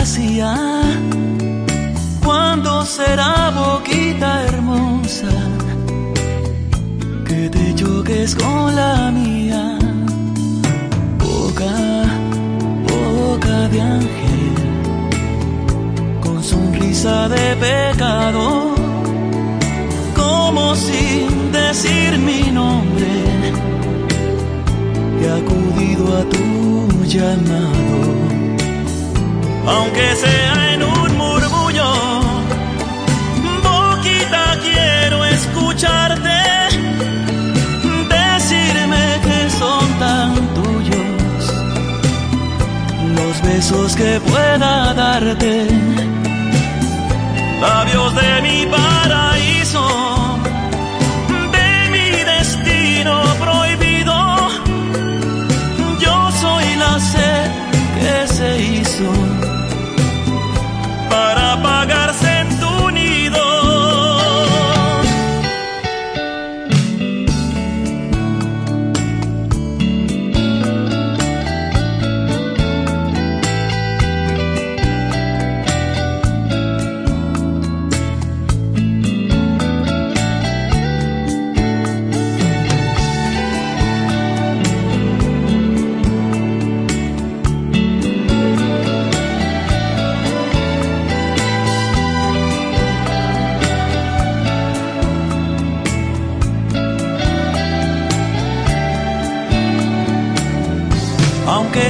fantasía. ¿Cuándo será boquita hermosa que te choques con la mía? Boca, boca de ángel, con sonrisa de pecado, como sin decir mi nombre, he acudido a tu llamado, aunque sea en un murmullo. Boquita, quiero escucharte decirme que son tan tuyos los besos que pueda darte, labios de mi paraíso,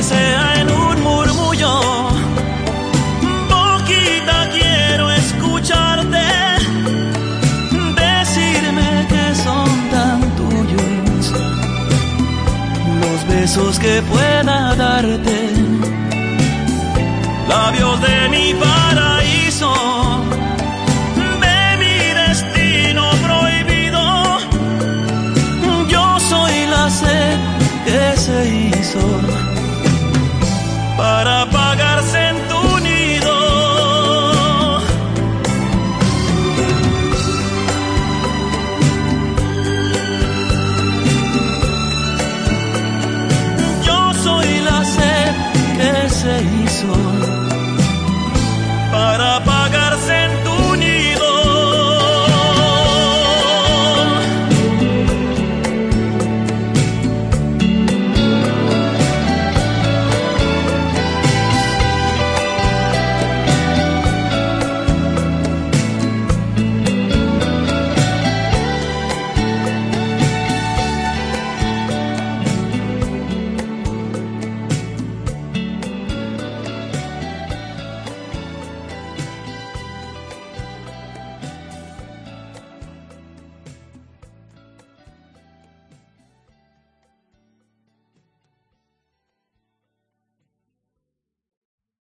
sea en un murmullo. Boquita, quiero escucharte decirme que son tan tuyos los besos que pueda darte, labios de mi